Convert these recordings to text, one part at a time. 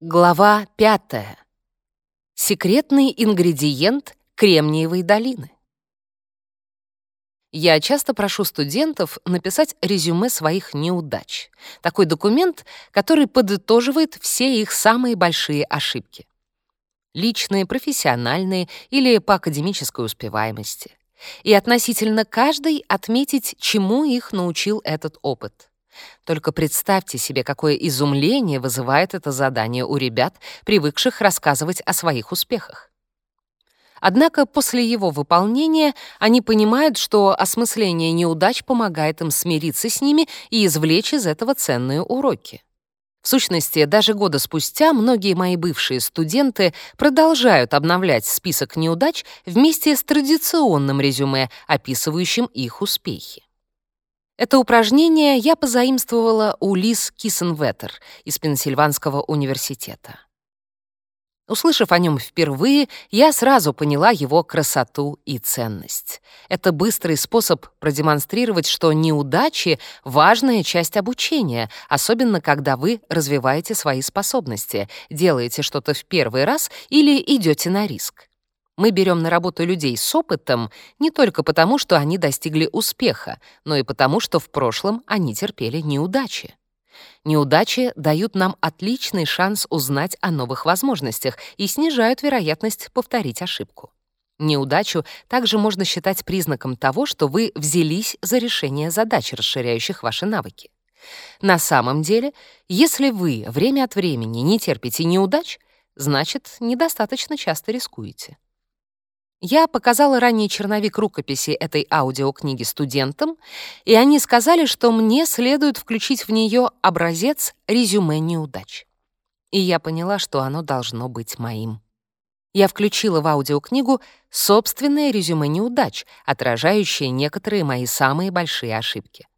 Глава пятая. Секретный ингредиент Кремниевой долины. Я часто прошу студентов написать резюме своих неудач. Такой документ, который подытоживает все их самые большие ошибки. Личные, профессиональные или по академической успеваемости. И относительно каждой отметить, чему их научил этот опыт. Только представьте себе, какое изумление вызывает это задание у ребят, привыкших рассказывать о своих успехах. Однако после его выполнения они понимают, что осмысление неудач помогает им смириться с ними и извлечь из этого ценные уроки. В сущности, даже года спустя многие мои бывшие студенты продолжают обновлять список неудач вместе с традиционным резюме, описывающим их успехи. Это упражнение я позаимствовала у Лиз Киссенветтер из Пенсильванского университета. Услышав о нем впервые, я сразу поняла его красоту и ценность. Это быстрый способ продемонстрировать, что неудачи — важная часть обучения, особенно когда вы развиваете свои способности, делаете что-то в первый раз или идете на риск. Мы берем на работу людей с опытом не только потому, что они достигли успеха, но и потому, что в прошлом они терпели неудачи. Неудачи дают нам отличный шанс узнать о новых возможностях и снижают вероятность повторить ошибку. Неудачу также можно считать признаком того, что вы взялись за решение задач, расширяющих ваши навыки. На самом деле, если вы время от времени не терпите неудач, значит, недостаточно часто рискуете. Я показала ранее черновик рукописи этой аудиокниги студентам, и они сказали, что мне следует включить в нее образец резюме неудач. И я поняла, что оно должно быть моим. Я включила в аудиокнигу собственное резюме неудач, отражающее некоторые мои самые большие ошибки.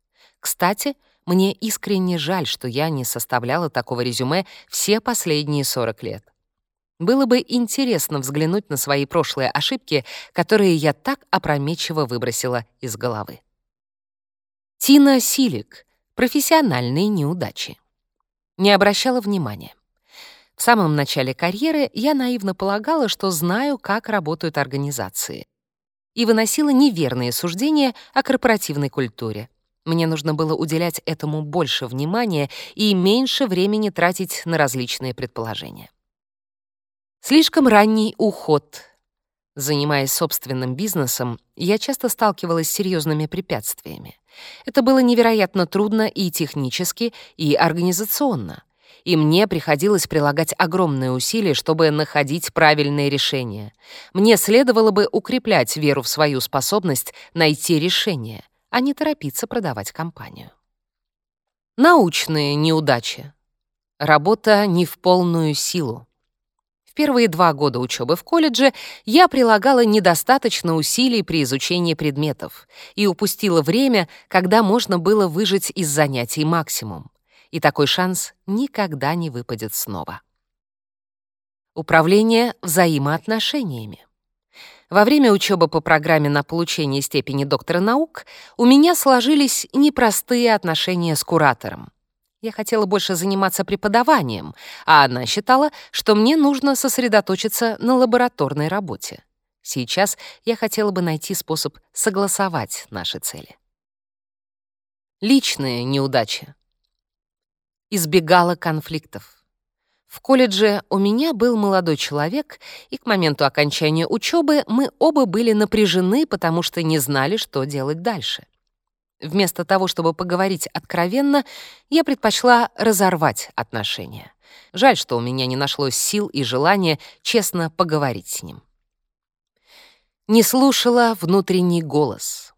Кстати, мне искренне жаль, что я не составляла такого резюме все последние 40 лет. Было бы интересно взглянуть на свои прошлые ошибки, которые я так опрометчиво выбросила из головы. Тина Силик. Профессиональные неудачи. Не обращала внимания. В самом начале карьеры я наивно полагала, что знаю, как работают организации. И выносила неверные суждения о корпоративной культуре. Мне нужно было уделять этому больше внимания и меньше времени тратить на различные предположения. Слишком ранний уход. Занимаясь собственным бизнесом, я часто сталкивалась с серьезными препятствиями. Это было невероятно трудно и технически, и организационно. И мне приходилось прилагать огромные усилия, чтобы находить правильные решения. Мне следовало бы укреплять веру в свою способность найти решение, а не торопиться продавать компанию. Научные неудачи. Работа не в полную силу первые два года учебы в колледже я прилагала недостаточно усилий при изучении предметов и упустила время, когда можно было выжить из занятий максимум. И такой шанс никогда не выпадет снова. Управление взаимоотношениями. Во время учебы по программе на получение степени доктора наук у меня сложились непростые отношения с куратором. Я хотела больше заниматься преподаванием, а она считала, что мне нужно сосредоточиться на лабораторной работе. Сейчас я хотела бы найти способ согласовать наши цели. Личные неудачи. Избегала конфликтов. В колледже у меня был молодой человек, и к моменту окончания учебы мы оба были напряжены, потому что не знали, что делать дальше. Вместо того, чтобы поговорить откровенно, я предпочла разорвать отношения. Жаль, что у меня не нашлось сил и желания честно поговорить с ним. Не слушала внутренний голос.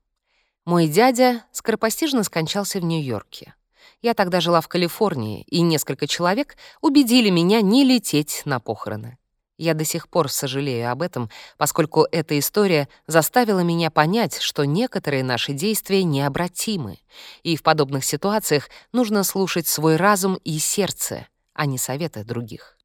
Мой дядя скоропостижно скончался в Нью-Йорке. Я тогда жила в Калифорнии, и несколько человек убедили меня не лететь на похороны. Я до сих пор сожалею об этом, поскольку эта история заставила меня понять, что некоторые наши действия необратимы, и в подобных ситуациях нужно слушать свой разум и сердце, а не советы других.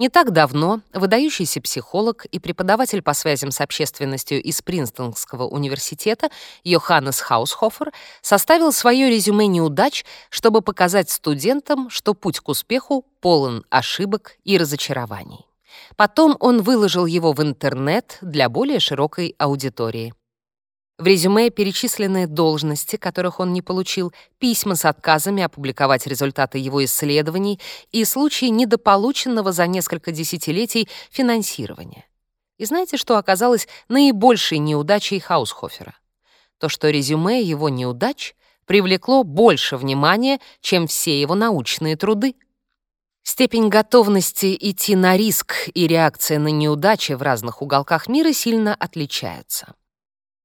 Не так давно выдающийся психолог и преподаватель по связям с общественностью из Принстонского университета Йоханнес Хаусхофер составил свое резюме неудач, чтобы показать студентам, что путь к успеху полон ошибок и разочарований. Потом он выложил его в интернет для более широкой аудитории. В резюме перечислены должности, которых он не получил, письма с отказами опубликовать результаты его исследований и случаи недополученного за несколько десятилетий финансирования. И знаете, что оказалось наибольшей неудачей Хаусхофера? То, что резюме его неудач привлекло больше внимания, чем все его научные труды — Степень готовности идти на риск и реакция на неудачи в разных уголках мира сильно отличаются.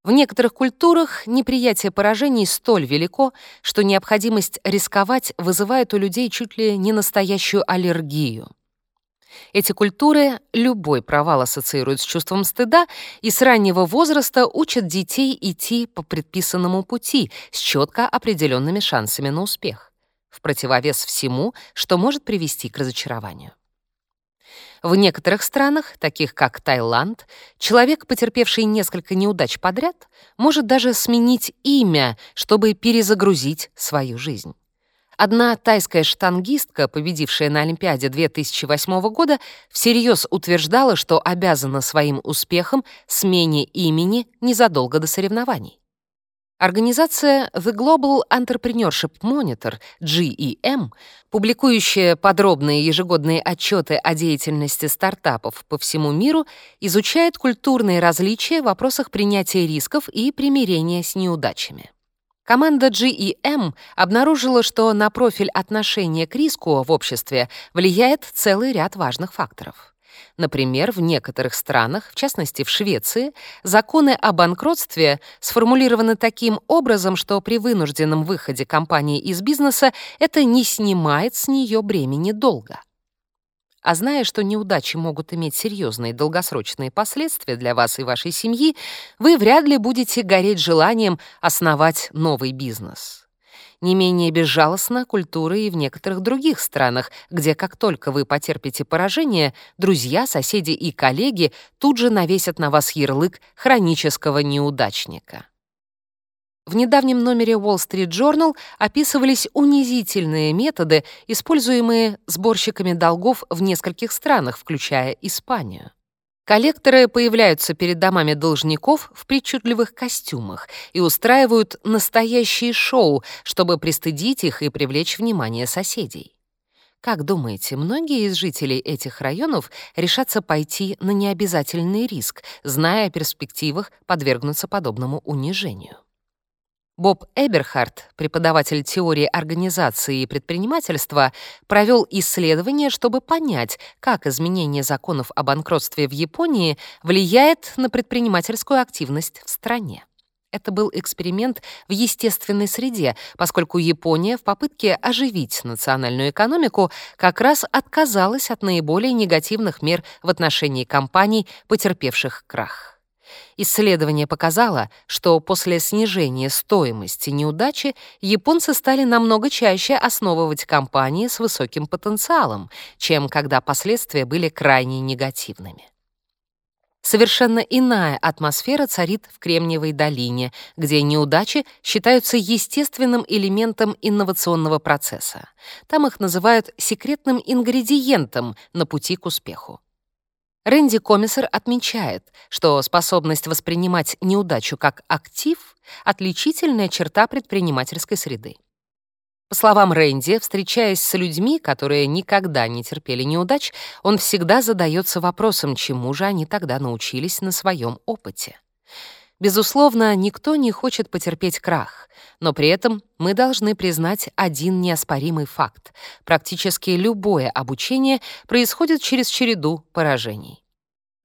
В некоторых культурах неприятие поражений столь велико, что необходимость рисковать вызывает у людей чуть ли не настоящую аллергию. Эти культуры любой провал ассоциируют с чувством стыда и с раннего возраста учат детей идти по предписанному пути с четко определенными шансами на успех в противовес всему, что может привести к разочарованию. В некоторых странах, таких как Таиланд, человек, потерпевший несколько неудач подряд, может даже сменить имя, чтобы перезагрузить свою жизнь. Одна тайская штангистка, победившая на Олимпиаде 2008 года, всерьез утверждала, что обязана своим успехом смене имени незадолго до соревнований. Организация The Global Entrepreneurship Monitor, GEM, публикующая подробные ежегодные отчеты о деятельности стартапов по всему миру, изучает культурные различия в вопросах принятия рисков и примирения с неудачами. Команда GEM обнаружила, что на профиль отношения к риску в обществе влияет целый ряд важных факторов. Например, в некоторых странах, в частности в Швеции, законы о банкротстве сформулированы таким образом, что при вынужденном выходе компании из бизнеса это не снимает с нее бремени долга. А зная, что неудачи могут иметь серьезные долгосрочные последствия для вас и вашей семьи, вы вряд ли будете гореть желанием основать новый бизнес. Не менее безжалостна культура и в некоторых других странах, где как только вы потерпите поражение, друзья, соседи и коллеги тут же навесят на вас ярлык хронического неудачника. В недавнем номере Wall Street Journal описывались унизительные методы, используемые сборщиками долгов в нескольких странах, включая Испанию. Коллекторы появляются перед домами должников в причудливых костюмах и устраивают настоящие шоу, чтобы пристыдить их и привлечь внимание соседей. Как думаете, многие из жителей этих районов решатся пойти на необязательный риск, зная о перспективах подвергнуться подобному унижению? Боб Эберхарт, преподаватель теории организации и предпринимательства, провел исследование, чтобы понять, как изменение законов о банкротстве в Японии влияет на предпринимательскую активность в стране. Это был эксперимент в естественной среде, поскольку Япония в попытке оживить национальную экономику как раз отказалась от наиболее негативных мер в отношении компаний, потерпевших крах. Исследование показало, что после снижения стоимости неудачи японцы стали намного чаще основывать компании с высоким потенциалом, чем когда последствия были крайне негативными. Совершенно иная атмосфера царит в Кремниевой долине, где неудачи считаются естественным элементом инновационного процесса. Там их называют секретным ингредиентом на пути к успеху. Рэнди Комиссар отмечает, что способность воспринимать неудачу как актив — отличительная черта предпринимательской среды. По словам Рэнди, встречаясь с людьми, которые никогда не терпели неудач, он всегда задается вопросом, чему же они тогда научились на своем опыте. Безусловно, никто не хочет потерпеть крах, но при этом мы должны признать один неоспоримый факт. Практически любое обучение происходит через череду поражений.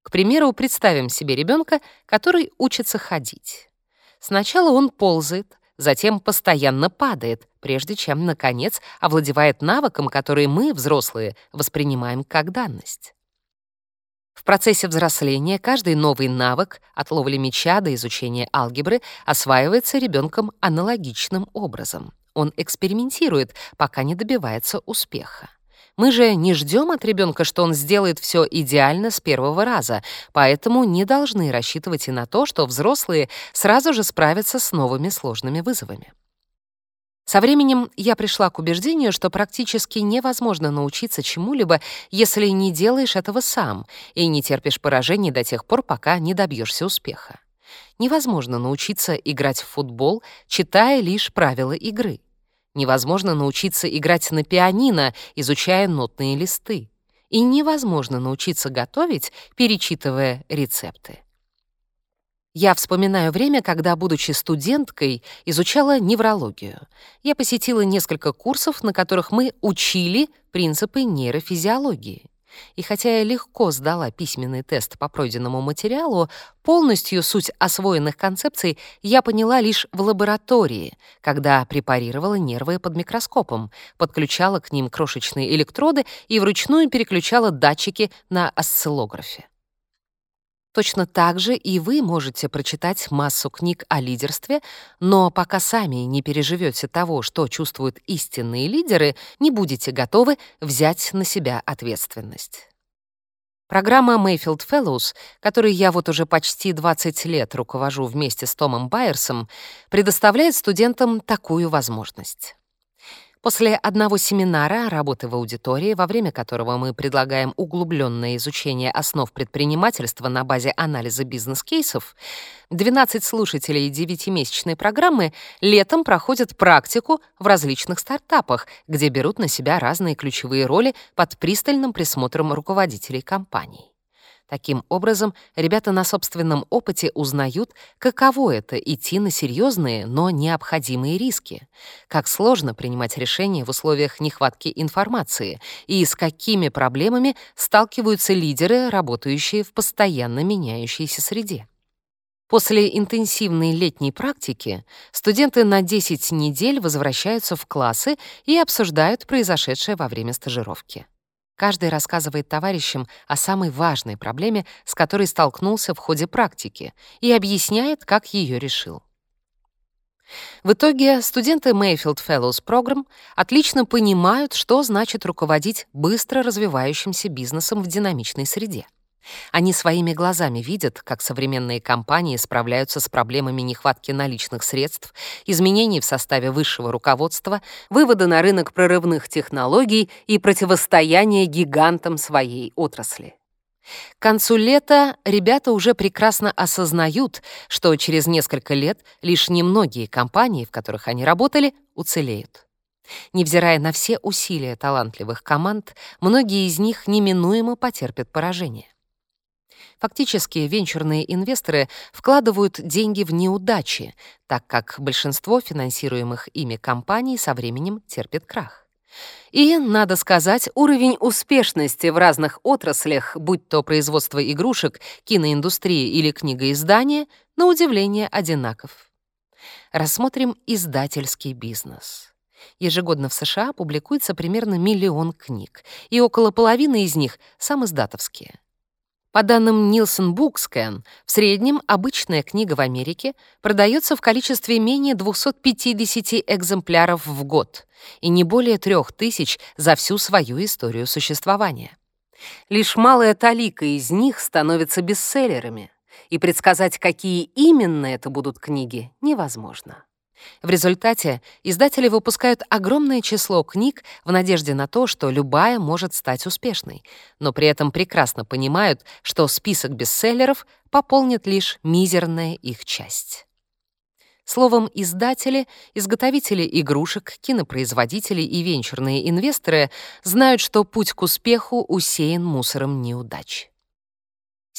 К примеру, представим себе ребенка, который учится ходить. Сначала он ползает, затем постоянно падает, прежде чем, наконец, овладевает навыком, который мы, взрослые, воспринимаем как данность. В процессе взросления каждый новый навык, от ловли мяча до изучения алгебры, осваивается ребенком аналогичным образом. Он экспериментирует, пока не добивается успеха. Мы же не ждем от ребенка, что он сделает все идеально с первого раза, поэтому не должны рассчитывать и на то, что взрослые сразу же справятся с новыми сложными вызовами. Со временем я пришла к убеждению, что практически невозможно научиться чему-либо, если не делаешь этого сам и не терпишь поражений до тех пор, пока не добьешься успеха. Невозможно научиться играть в футбол, читая лишь правила игры. Невозможно научиться играть на пианино, изучая нотные листы. И невозможно научиться готовить, перечитывая рецепты. Я вспоминаю время, когда, будучи студенткой, изучала неврологию. Я посетила несколько курсов, на которых мы учили принципы нейрофизиологии. И хотя я легко сдала письменный тест по пройденному материалу, полностью суть освоенных концепций я поняла лишь в лаборатории, когда препарировала нервы под микроскопом, подключала к ним крошечные электроды и вручную переключала датчики на осциллографе. Точно так же и вы можете прочитать массу книг о лидерстве, но пока сами не переживете того, что чувствуют истинные лидеры, не будете готовы взять на себя ответственность. Программа Mayfield Fellows, которой я вот уже почти 20 лет руковожу вместе с Томом Байерсом, предоставляет студентам такую возможность. После одного семинара работы в аудитории, во время которого мы предлагаем углубленное изучение основ предпринимательства на базе анализа бизнес-кейсов, 12 слушателей девятимесячной программы летом проходят практику в различных стартапах, где берут на себя разные ключевые роли под пристальным присмотром руководителей компаний. Таким образом, ребята на собственном опыте узнают, каково это — идти на серьезные, но необходимые риски, как сложно принимать решения в условиях нехватки информации и с какими проблемами сталкиваются лидеры, работающие в постоянно меняющейся среде. После интенсивной летней практики студенты на 10 недель возвращаются в классы и обсуждают произошедшее во время стажировки. Каждый рассказывает товарищам о самой важной проблеме, с которой столкнулся в ходе практики, и объясняет, как ее решил. В итоге студенты Mayfield Fellows Program отлично понимают, что значит руководить быстро развивающимся бизнесом в динамичной среде. Они своими глазами видят, как современные компании справляются с проблемами нехватки наличных средств, изменений в составе высшего руководства, вывода на рынок прорывных технологий и противостояния гигантам своей отрасли. К концу лета ребята уже прекрасно осознают, что через несколько лет лишь немногие компании, в которых они работали, уцелеют. Невзирая на все усилия талантливых команд, многие из них неминуемо потерпят поражение. Фактически, венчурные инвесторы вкладывают деньги в неудачи, так как большинство финансируемых ими компаний со временем терпит крах. И, надо сказать, уровень успешности в разных отраслях, будь то производство игрушек, киноиндустрии или книгоиздание, на удивление одинаков. Рассмотрим издательский бизнес. Ежегодно в США публикуется примерно миллион книг, и около половины из них — самоиздатовские. По данным Nielsen Bookscan, в среднем обычная книга в Америке продается в количестве менее 250 экземпляров в год и не более 3000 за всю свою историю существования. Лишь малая талика из них становится бестселлерами, и предсказать, какие именно это будут книги, невозможно. В результате издатели выпускают огромное число книг в надежде на то, что любая может стать успешной, но при этом прекрасно понимают, что список бестселлеров пополнит лишь мизерная их часть. Словом, издатели, изготовители игрушек, кинопроизводители и венчурные инвесторы знают, что путь к успеху усеян мусором неудач.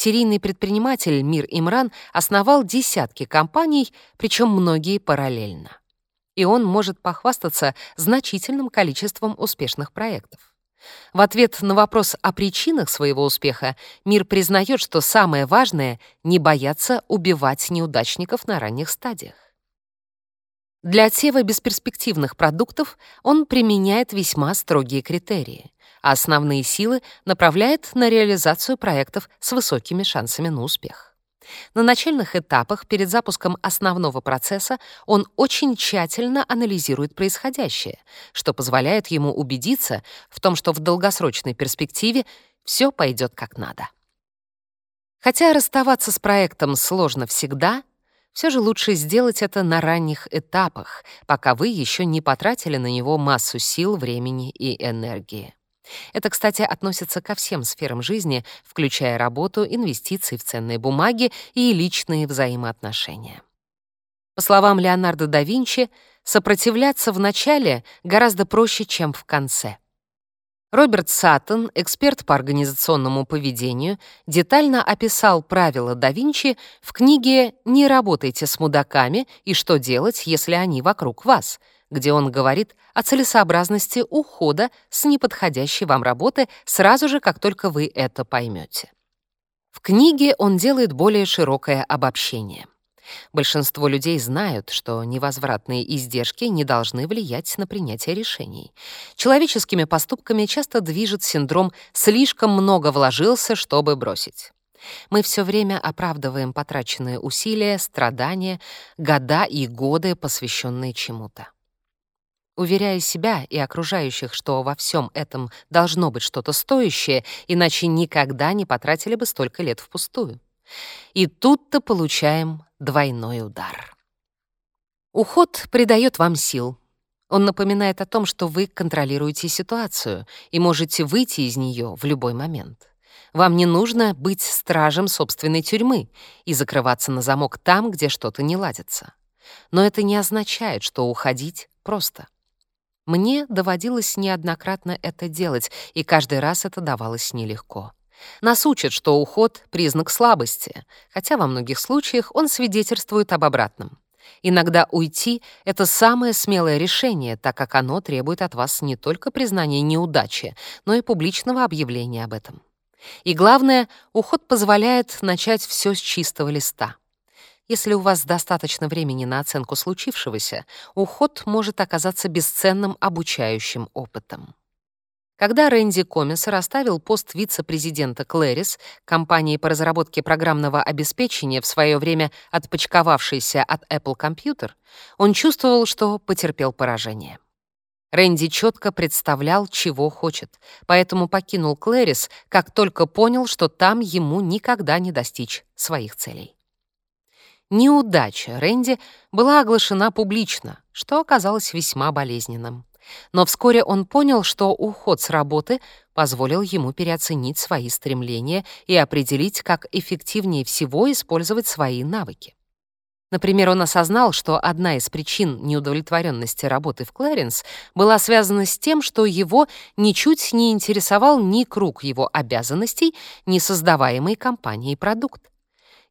Серийный предприниматель Мир Имран основал десятки компаний, причем многие параллельно. И он может похвастаться значительным количеством успешных проектов. В ответ на вопрос о причинах своего успеха Мир признает, что самое важное — не бояться убивать неудачников на ранних стадиях. Для отсева бесперспективных продуктов он применяет весьма строгие критерии а основные силы направляет на реализацию проектов с высокими шансами на успех. На начальных этапах перед запуском основного процесса он очень тщательно анализирует происходящее, что позволяет ему убедиться в том, что в долгосрочной перспективе все пойдет как надо. Хотя расставаться с проектом сложно всегда, все же лучше сделать это на ранних этапах, пока вы еще не потратили на него массу сил, времени и энергии. Это, кстати, относится ко всем сферам жизни, включая работу, инвестиции в ценные бумаги и личные взаимоотношения. По словам Леонардо да Винчи, сопротивляться в начале гораздо проще, чем в конце. Роберт Саттон, эксперт по организационному поведению, детально описал правила да Винчи в книге «Не работайте с мудаками и что делать, если они вокруг вас», где он говорит о целесообразности ухода с неподходящей вам работы сразу же, как только вы это поймете. В книге он делает более широкое обобщение. Большинство людей знают, что невозвратные издержки не должны влиять на принятие решений. Человеческими поступками часто движет синдром «слишком много вложился, чтобы бросить». Мы все время оправдываем потраченные усилия, страдания, года и годы, посвященные чему-то. Уверяя себя и окружающих, что во всем этом должно быть что-то стоящее, иначе никогда не потратили бы столько лет впустую. И тут-то получаем двойной удар. Уход придает вам сил. Он напоминает о том, что вы контролируете ситуацию и можете выйти из нее в любой момент. Вам не нужно быть стражем собственной тюрьмы и закрываться на замок там, где что-то не ладится. Но это не означает, что уходить просто. Мне доводилось неоднократно это делать, и каждый раз это давалось нелегко. Нас учат, что уход — признак слабости, хотя во многих случаях он свидетельствует об обратном. Иногда уйти — это самое смелое решение, так как оно требует от вас не только признания неудачи, но и публичного объявления об этом. И главное, уход позволяет начать все с чистого листа — если у вас достаточно времени на оценку случившегося, уход может оказаться бесценным обучающим опытом. Когда Рэнди Комис расставил пост вице-президента Клэрис, компании по разработке программного обеспечения, в свое время отпочковавшейся от Apple Computer, он чувствовал, что потерпел поражение. Рэнди четко представлял, чего хочет, поэтому покинул Клэрис, как только понял, что там ему никогда не достичь своих целей. Неудача Рэнди была оглашена публично, что оказалось весьма болезненным. Но вскоре он понял, что уход с работы позволил ему переоценить свои стремления и определить, как эффективнее всего использовать свои навыки. Например, он осознал, что одна из причин неудовлетворенности работы в Клэренс была связана с тем, что его ничуть не интересовал ни круг его обязанностей, ни создаваемый компанией продукт.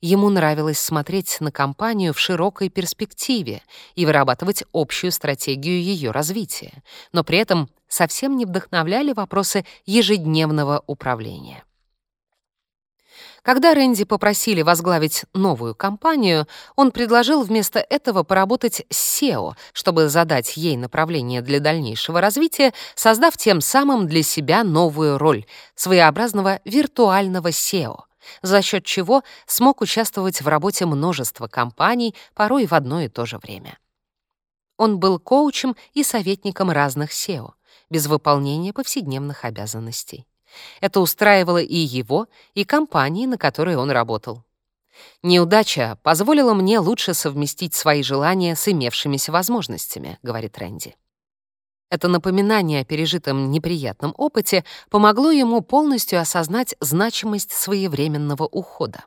Ему нравилось смотреть на компанию в широкой перспективе и вырабатывать общую стратегию ее развития, но при этом совсем не вдохновляли вопросы ежедневного управления. Когда Рэнди попросили возглавить новую компанию, он предложил вместо этого поработать с SEO, чтобы задать ей направление для дальнейшего развития, создав тем самым для себя новую роль — своеобразного виртуального SEO, за счет чего смог участвовать в работе множества компаний, порой в одно и то же время. Он был коучем и советником разных SEO, без выполнения повседневных обязанностей. Это устраивало и его, и компании, на которой он работал. «Неудача позволила мне лучше совместить свои желания с имевшимися возможностями», — говорит Рэнди. Это напоминание о пережитом неприятном опыте помогло ему полностью осознать значимость своевременного ухода.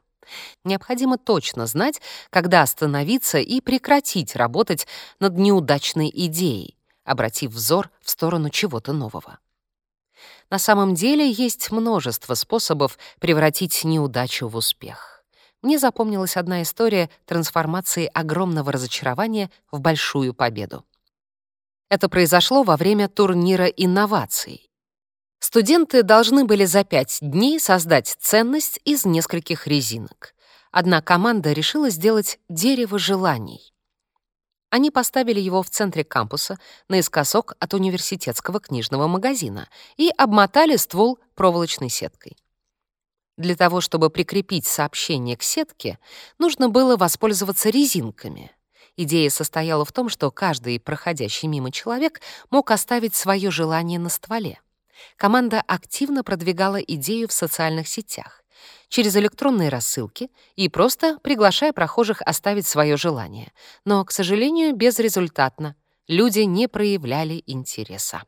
Необходимо точно знать, когда остановиться и прекратить работать над неудачной идеей, обратив взор в сторону чего-то нового. На самом деле есть множество способов превратить неудачу в успех. Мне запомнилась одна история трансформации огромного разочарования в большую победу. Это произошло во время турнира инноваций. Студенты должны были за пять дней создать ценность из нескольких резинок. Одна команда решила сделать дерево желаний. Они поставили его в центре кампуса, наискосок от университетского книжного магазина, и обмотали ствол проволочной сеткой. Для того, чтобы прикрепить сообщение к сетке, нужно было воспользоваться резинками. Идея состояла в том, что каждый проходящий мимо человек мог оставить свое желание на стволе. Команда активно продвигала идею в социальных сетях, через электронные рассылки и просто приглашая прохожих оставить свое желание. Но, к сожалению, безрезультатно. Люди не проявляли интереса.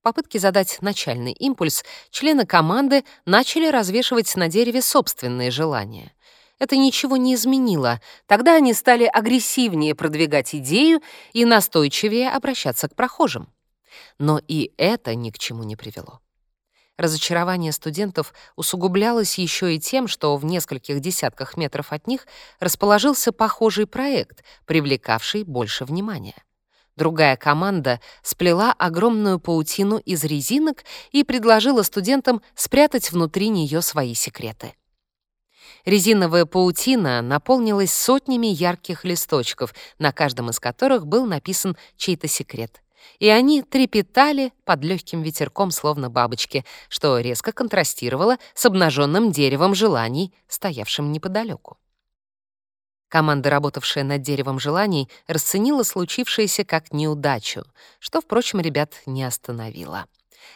В попытке задать начальный импульс члены команды начали развешивать на дереве собственные желания это ничего не изменило. Тогда они стали агрессивнее продвигать идею и настойчивее обращаться к прохожим. Но и это ни к чему не привело. Разочарование студентов усугублялось еще и тем, что в нескольких десятках метров от них расположился похожий проект, привлекавший больше внимания. Другая команда сплела огромную паутину из резинок и предложила студентам спрятать внутри нее свои секреты. Резиновая паутина наполнилась сотнями ярких листочков, на каждом из которых был написан чей-то секрет. И они трепетали под легким ветерком, словно бабочки, что резко контрастировало с обнаженным деревом желаний, стоявшим неподалеку. Команда, работавшая над деревом желаний, расценила случившееся как неудачу, что, впрочем, ребят не остановило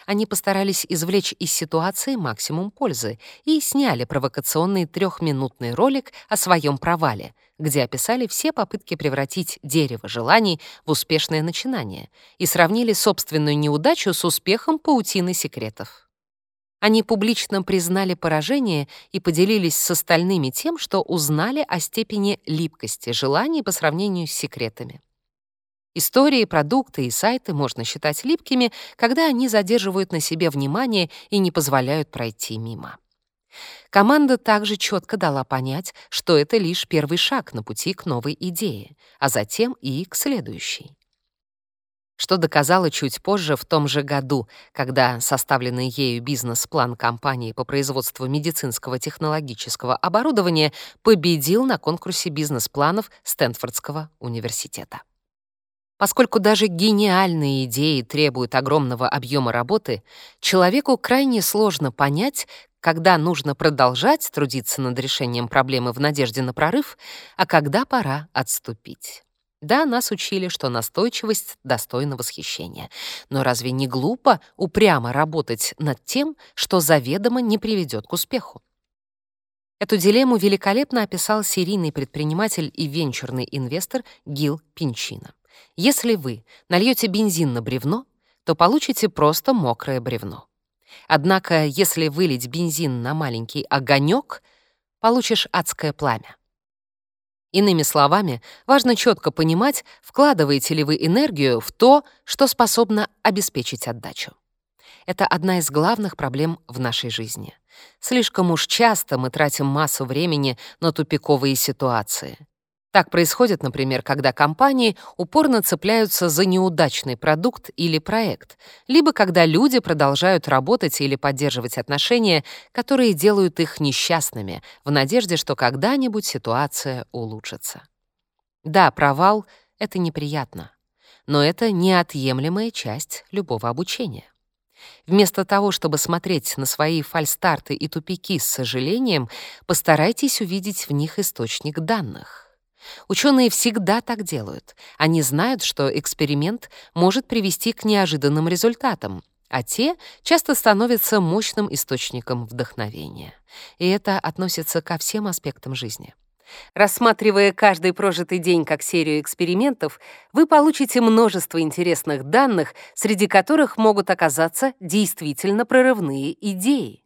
они постарались извлечь из ситуации максимум пользы и сняли провокационный трехминутный ролик о своем провале, где описали все попытки превратить дерево желаний в успешное начинание и сравнили собственную неудачу с успехом паутины секретов. Они публично признали поражение и поделились с остальными тем, что узнали о степени липкости желаний по сравнению с секретами. Истории, продукты и сайты можно считать липкими, когда они задерживают на себе внимание и не позволяют пройти мимо. Команда также четко дала понять, что это лишь первый шаг на пути к новой идее, а затем и к следующей. Что доказала чуть позже в том же году, когда составленный ею бизнес-план компании по производству медицинского технологического оборудования победил на конкурсе бизнес-планов Стэнфордского университета. А Поскольку даже гениальные идеи требуют огромного объема работы, человеку крайне сложно понять, когда нужно продолжать трудиться над решением проблемы в надежде на прорыв, а когда пора отступить. Да, нас учили, что настойчивость достойна восхищения. Но разве не глупо упрямо работать над тем, что заведомо не приведет к успеху? Эту дилемму великолепно описал серийный предприниматель и венчурный инвестор Гил Пинчина. Если вы нальете бензин на бревно, то получите просто мокрое бревно. Однако, если вылить бензин на маленький огонек, получишь адское пламя. Иными словами, важно четко понимать, вкладываете ли вы энергию в то, что способно обеспечить отдачу. Это одна из главных проблем в нашей жизни. Слишком уж часто мы тратим массу времени на тупиковые ситуации. Так происходит, например, когда компании упорно цепляются за неудачный продукт или проект, либо когда люди продолжают работать или поддерживать отношения, которые делают их несчастными, в надежде, что когда-нибудь ситуация улучшится. Да, провал — это неприятно, но это неотъемлемая часть любого обучения. Вместо того, чтобы смотреть на свои фальстарты и тупики с сожалением, постарайтесь увидеть в них источник данных — Ученые всегда так делают. Они знают, что эксперимент может привести к неожиданным результатам, а те часто становятся мощным источником вдохновения. И это относится ко всем аспектам жизни. Рассматривая каждый прожитый день как серию экспериментов, вы получите множество интересных данных, среди которых могут оказаться действительно прорывные идеи.